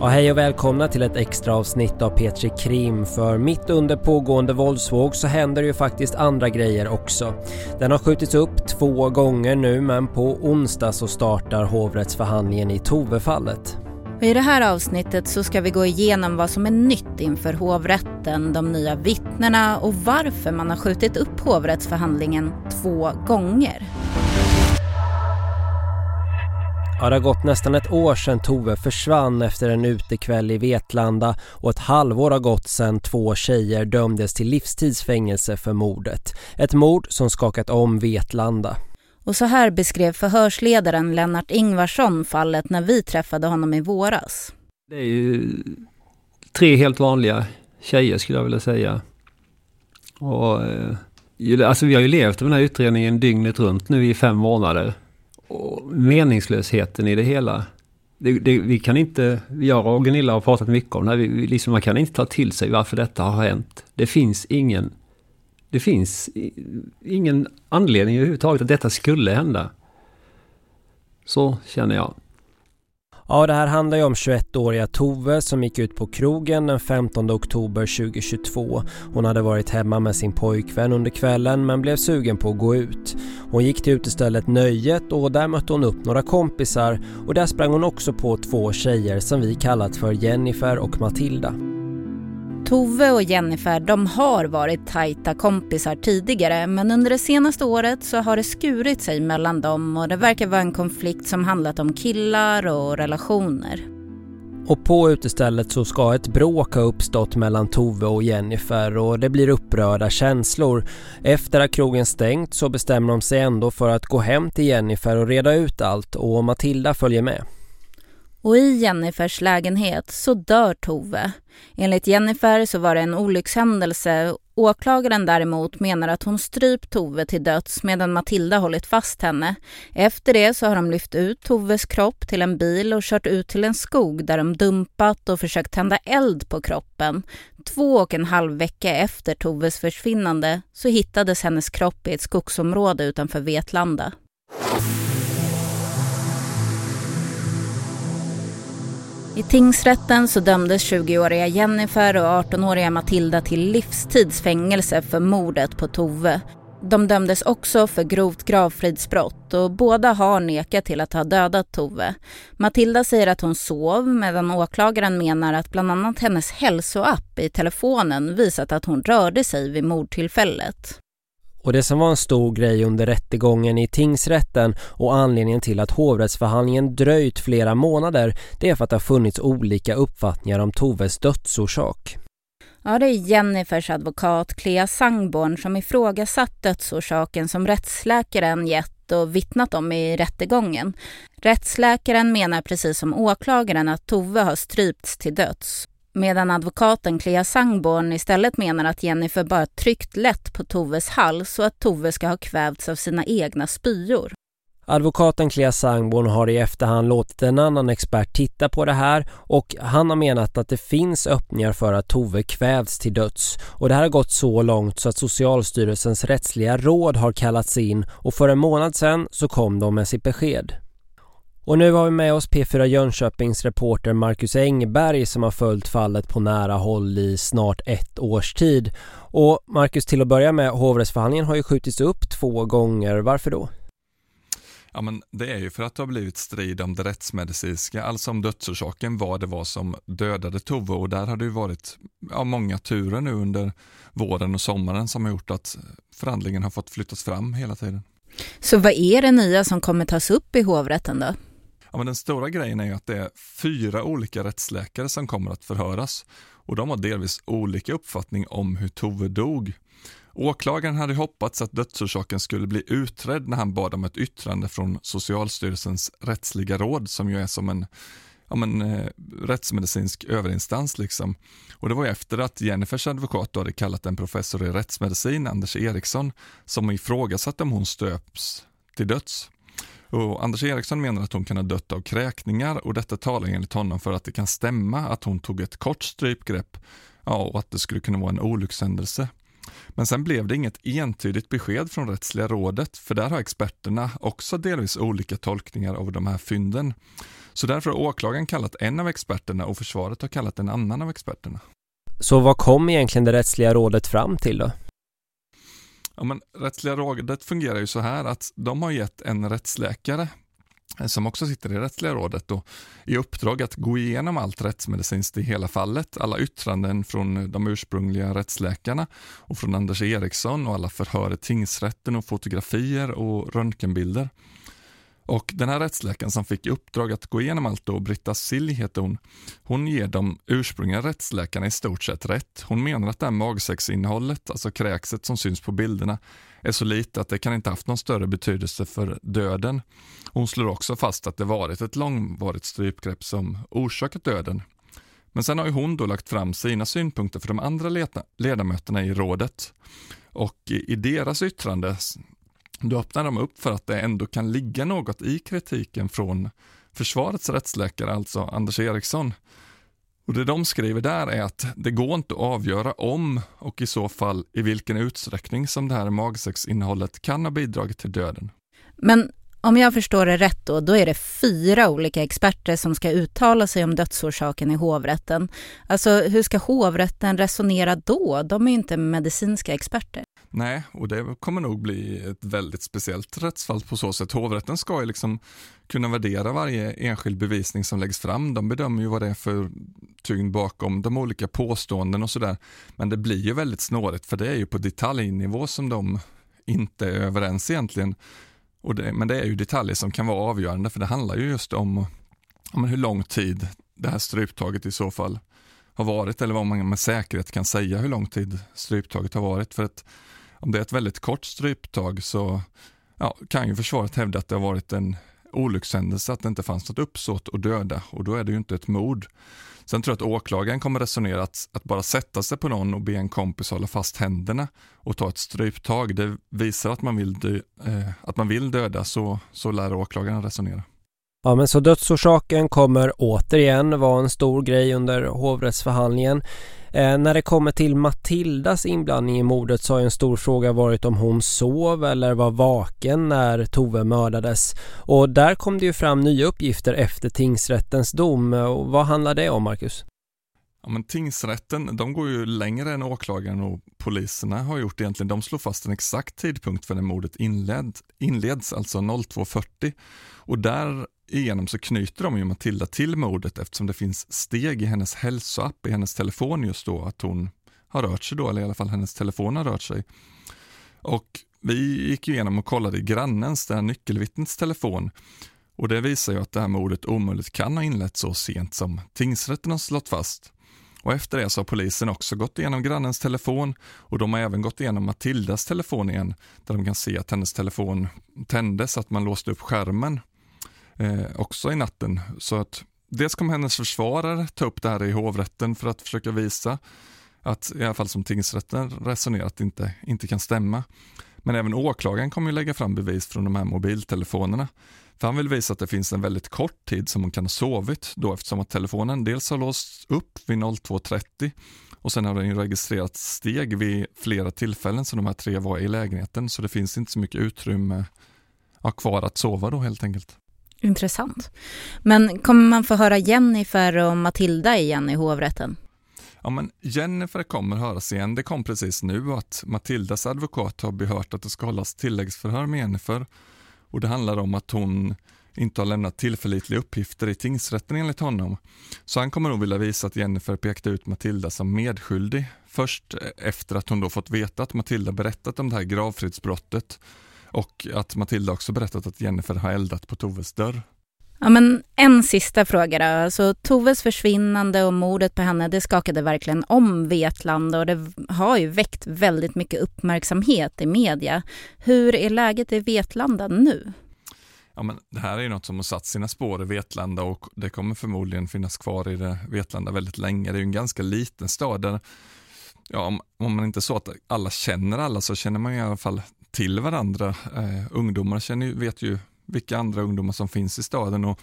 Ja, hej och välkomna till ett extra avsnitt av Petri Krim för mitt under pågående våldsvåg så händer det ju faktiskt andra grejer också. Den har skjutits upp två gånger nu men på onsdag så startar hovrättsförhandlingen i Tovefallet. I det här avsnittet så ska vi gå igenom vad som är nytt inför hovrätten, de nya vittnena och varför man har skjutit upp hovrättsförhandlingen två gånger. Ja, det har gått nästan ett år sedan Tove försvann efter en utekväll i Vetlanda och ett halvår har gått sedan två tjejer dömdes till livstidsfängelse för mordet. Ett mord som skakat om Vetlanda. Och så här beskrev förhörsledaren Lennart Ingvarsson fallet när vi träffade honom i våras. Det är ju tre helt vanliga tjejer skulle jag vilja säga. Och, eh, alltså vi har ju levt med den här utredningen dygnet runt nu i fem månader. Och meningslösheten i det hela. Det, det, vi kan inte, jag och Gunilla har pratat mycket om det här, vi, liksom, man kan inte ta till sig varför detta har hänt. Det finns ingen, det finns ingen anledning överhuvudtaget att detta skulle hända. Så känner jag. Ja, det här handlar ju om 21-åriga Tove som gick ut på krogen den 15 oktober 2022. Hon hade varit hemma med sin pojkvän under kvällen men blev sugen på att gå ut. Hon gick till utestället Nöjet och där mötte hon upp några kompisar och där sprang hon också på två tjejer som vi kallat för Jennifer och Matilda. Tove och Jennifer de har varit tajta kompisar tidigare men under det senaste året så har det skurit sig mellan dem och det verkar vara en konflikt som handlat om killar och relationer. Och på utestället så ska ett bråk ha uppstått mellan Tove och Jennifer och det blir upprörda känslor. Efter att krogen stängt så bestämmer de sig ändå för att gå hem till Jennifer och reda ut allt och Matilda följer med. Och i Jennifers lägenhet så dör Tove. Enligt Jennifer så var det en olyckshändelse. Åklagaren däremot menar att hon strypt Tove till döds medan Matilda hållit fast henne. Efter det så har de lyft ut Toves kropp till en bil och kört ut till en skog där de dumpat och försökt tända eld på kroppen. Två och en halv vecka efter Toves försvinnande så hittades hennes kropp i ett skogsområde utanför Vetlanda. I tingsrätten så dömdes 20-åriga Jennifer och 18-åriga Matilda till livstidsfängelse för mordet på Tove. De dömdes också för grovt gravfridsbrott och båda har nekat till att ha dödat Tove. Matilda säger att hon sov medan åklagaren menar att bland annat hennes hälsoapp i telefonen visat att hon rörde sig vid mordtillfället. Och det som var en stor grej under rättegången i tingsrätten och anledningen till att hovrättsförhandlingen dröjt flera månader det är för att det har funnits olika uppfattningar om Toves dödsorsak. Ja, det är Jennifers advokat Clea Sangborn som ifrågasatt dödsorsaken som rättsläkaren gett och vittnat om i rättegången. Rättsläkaren menar precis som åklagaren att Tove har strypts till döds medan advokaten Clea Sangborn istället menar att Jennifer bara tryckt lätt på Toves hals och att Tove ska ha kvävts av sina egna spyor. Advokaten Clea Sangborn har i efterhand låtit en annan expert titta på det här och han har menat att det finns öppningar för att Tove kvävts till döds. Och det här har gått så långt så att Socialstyrelsens rättsliga råd har kallats in och för en månad sedan så kom de med sitt besked. Och nu har vi med oss P4 Jönköpings reporter Marcus Engberg som har följt fallet på nära håll i snart ett års tid. Och Marcus, till att börja med, hovrättsförhandlingen har ju skjutits upp två gånger. Varför då? Ja, men det är ju för att det har blivit strid om det rättsmedicinska, alltså om dödsorsaken, vad det var som dödade Tove och där har det ju varit ja, många turer nu under våren och sommaren som har gjort att förhandlingen har fått flyttas fram hela tiden. Så vad är det nya som kommer tas upp i hovrätten då? Ja, men den stora grejen är ju att det är fyra olika rättsläkare som kommer att förhöras och de har delvis olika uppfattning om hur Tove dog. Åklagaren hade hoppats att dödsorsaken skulle bli utredd när han bad om ett yttrande från Socialstyrelsens rättsliga råd som ju är som en ja, men, eh, rättsmedicinsk överinstans. Liksom. Och det var efter att Jennifers advokat hade kallat en professor i rättsmedicin, Anders Eriksson, som ifrågasatte om hon stöps till döds. Och Anders Eriksson menar att hon kan ha dött av kräkningar och detta talar enligt honom för att det kan stämma att hon tog ett kort strypgrepp ja, och att det skulle kunna vara en olyckshändelse. Men sen blev det inget entydigt besked från Rättsliga rådet, för där har experterna också delvis olika tolkningar av de här fynden. Så därför har åklagaren kallat en av experterna och försvaret har kallat en annan av experterna. Så vad kom egentligen det rättsliga rådet fram till då? Ja, men rättsliga rådet fungerar ju så här att de har gett en rättsläkare eh, som också sitter i rättsliga rådet då, i uppdrag att gå igenom allt rättsmedicinskt i hela fallet, alla yttranden från de ursprungliga rättsläkarna och från Anders Eriksson och alla förhör i tingsrätten och fotografier och röntgenbilder. Och den här rättsläkaren som fick i uppdrag att gå igenom allt då, Britta Silj heter hon, hon ger de ursprungliga rättsläkarna i stort sett rätt. Hon menar att det här magsäcksinnehållet, alltså kräkset som syns på bilderna, är så lite att det kan inte haft någon större betydelse för döden. Hon slår också fast att det varit ett långvarigt strypgrepp som orsakat döden. Men sen har ju hon då lagt fram sina synpunkter för de andra ledamöterna i rådet. Och i deras yttrande då öppnar de upp för att det ändå kan ligga något i kritiken från försvarets rättsläkare, alltså Anders Eriksson. Och Det de skriver där är att det går inte att avgöra om och i så fall i vilken utsträckning som det här magsäcksinnehållet kan ha bidragit till döden. Men om jag förstår det rätt då, då är det fyra olika experter som ska uttala sig om dödsorsaken i hovrätten. Alltså hur ska hovrätten resonera då? De är ju inte medicinska experter. Nej, och det kommer nog bli ett väldigt speciellt rättsfall på så sätt. Hovrätten ska ju liksom kunna värdera varje enskild bevisning som läggs fram. De bedömer ju vad det är för tyngd bakom de olika påståenden och sådär. Men det blir ju väldigt snårigt för det är ju på detaljnivå som de inte är överens egentligen. Och det, men det är ju detaljer som kan vara avgörande för det handlar ju just om, om hur lång tid det här stryptaget i så fall har varit eller vad man med säkerhet kan säga hur lång tid stryptaget har varit. För att om det är ett väldigt kort stryptag så ja, kan ju försvaret hävda att det har varit en olyckshändelse, att det inte fanns något uppsåt att döda och då är det ju inte ett mord. Sen tror jag att åklagaren kommer resonera att, att bara sätta sig på någon och be en kompis hålla fast händerna och ta ett stryptag, det visar att man vill, dö, eh, att man vill döda, så, så lär åklagaren resonera. Ja men så dödsorsaken kommer återigen vara en stor grej under hovrättsförhandlingen. Eh, när det kommer till Matildas inblandning i mordet så har en stor fråga varit om hon sov eller var vaken när Tove mördades. Och där kom det ju fram nya uppgifter efter tingsrättens dom. Och vad handlar det om Marcus? Ja, men tingsrätten, de går ju längre än åklagaren och poliserna har gjort egentligen. De slår fast en exakt tidpunkt för när mordet inled, inleds, alltså 02.40. Och där igenom så knyter de ju Matilda till mordet eftersom det finns steg i hennes hälsoapp i hennes telefon just då att hon har rört sig då, eller i alla fall hennes telefon har rört sig. Och vi gick igenom och kollade i grannens, det här nyckelvittnets telefon och det visar ju att det här mordet omöjligt kan ha inletts så sent som tingsrätten har slått fast. Och efter det så har polisen också gått igenom grannens telefon och de har även gått igenom Matildas telefon igen där de kan se att hennes telefon tändes, att man låste upp skärmen eh, också i natten. Så att dels kommer hennes försvarare ta upp det här i hovrätten för att försöka visa att i alla fall som tingsrätten resonerat inte, inte kan stämma. Men även åklagaren kommer ju lägga fram bevis från de här mobiltelefonerna. För han vill visa att det finns en väldigt kort tid som hon kan ha sovit då eftersom att telefonen dels har låsts upp vid 02.30 och sen har den ju registrerat steg vid flera tillfällen som de här tre var i lägenheten så det finns inte så mycket utrymme kvar att sova då helt enkelt. Intressant. Men kommer man få höra Jennifer och Matilda igen i hovrätten? Ja, men Jennifer kommer höras igen. Det kom precis nu att Matildas advokat har behört att det ska hållas tilläggsförhör med Jennifer. Och Det handlar om att hon inte har lämnat tillförlitliga uppgifter i tingsrätten enligt honom. Så han kommer nog vilja visa att Jennifer pekade ut Matilda som medskyldig först efter att hon då fått veta att Matilda berättat om det här gravfridsbrottet och att Matilda också berättat att Jennifer har eldat på Toves dörr. Ja, men en sista fråga då. Alltså, Toves försvinnande och mordet på henne, det skakade verkligen om Vetlanda och det har ju väckt väldigt mycket uppmärksamhet i media. Hur är läget i Vetlanda nu? Ja, men det här är ju något som har satt sina spår i Vetlanda och det kommer förmodligen finnas kvar i det Vetlanda väldigt länge. Det är ju en ganska liten stad där, ja, om, om man inte så att alla känner alla så känner man i alla fall till varandra. Eh, ungdomar känner, vet ju vilka andra ungdomar som finns i staden och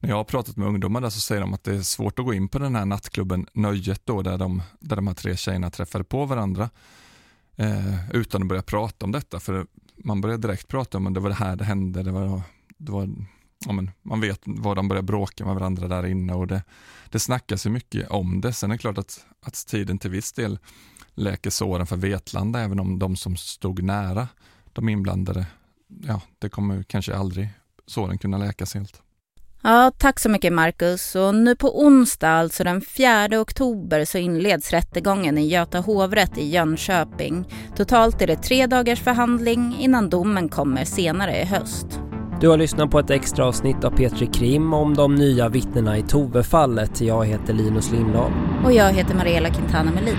när jag har pratat med ungdomar där så säger de att det är svårt att gå in på den här nattklubben Nöjet då där de, där de här tre tjejerna träffade på varandra. eh, utan att börja prata om detta. För man börjar direkt prata om att det var det här det hände, det var, det var ja, men man vet vad de börjar bråka med varandra där inne och det, det snackas ju mycket om det. Sen är det klart att, att tiden till viss del läker såren för Vetlanda, även om de som stod nära de inblandade, ja, det kommer kanske aldrig såren kunna läkas helt. Ja, tack så mycket Marcus. Och nu på onsdag, alltså den 4 oktober, så inleds rättegången i Göta hovrätt i Jönköping. Totalt är det tre dagars förhandling innan domen kommer senare i höst. Du har lyssnat på ett extra avsnitt av Petri Krim om de nya vittnena i Tove-fallet. Jag heter Linus Lindahl. Och jag heter Mariella Quintana Melin.